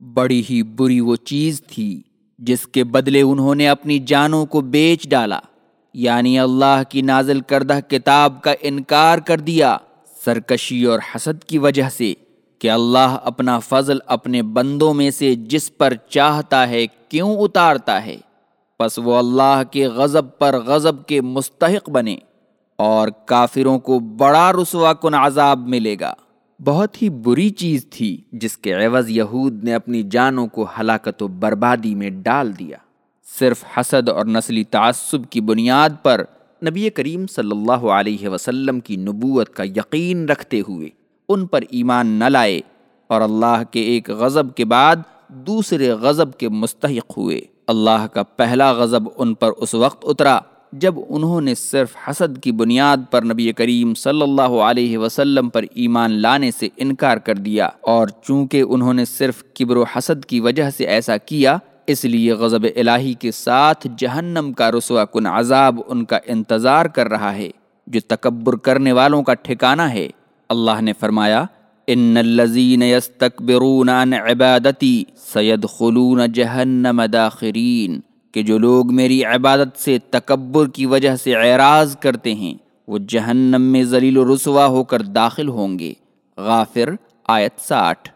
بڑی ہی بری وہ چیز تھی جس کے بدلے انہوں نے اپنی جانوں کو بیچ ڈالا یعنی اللہ کی نازل کردہ کتاب کا انکار کر دیا سرکشی اور حسد کی وجہ سے کہ اللہ اپنا فضل اپنے بندوں میں سے جس پر چاہتا ہے کیوں اتارتا ہے۔ پس وہ اللہ کے غضب پر غضب کے مستحق بنے اور کافروں کو بڑا رسوا کن عذاب ملے گا۔ بہت ہی بری چیز تھی جس کے عوض یہود نے اپنی جانوں کو ہلاکت و بربادی میں ڈال دیا۔ صرف حسد اور نسلی تعصب کی بنیاد پر نبی کریم صلی اللہ علیہ وسلم کی نبوت کا یقین رکھتے ہوئے ان پر ایمان نہ لائے اور اللہ کے ایک غضب کے بعد دوسرے غضب کے مستحق ہوئے۔ اللہ کا پہلا غضب ان پر اس وقت اترا جب انہوں نے صرف حسد کی بنیاد پر نبی کریم صلی اللہ علیہ وسلم پر ایمان لانے سے انکار کر دیا اور چونکہ انہوں نے صرف کبر و حسد کی وجہ سے ایسا کیا، اس لیے غضب الہی کے ساتھ جہنم کا رسوا کن عذاب ان کا انتظار کر رہا ہے، جو تکبر کرنے والوں کا ٹھکانہ ہے۔ اللہ نے فرمایا، ان الذين يستكبرون عن عبادتي سيدخلون جهنم داخرين کہ جو لوگ میری عبادت سے تکبر کی وجہ سے اعراض کرتے ہیں، وہ جہنم میں ذلیل و رسوا ہو کر داخل ہوں گے۔ غافر، آیت ساٹھ۔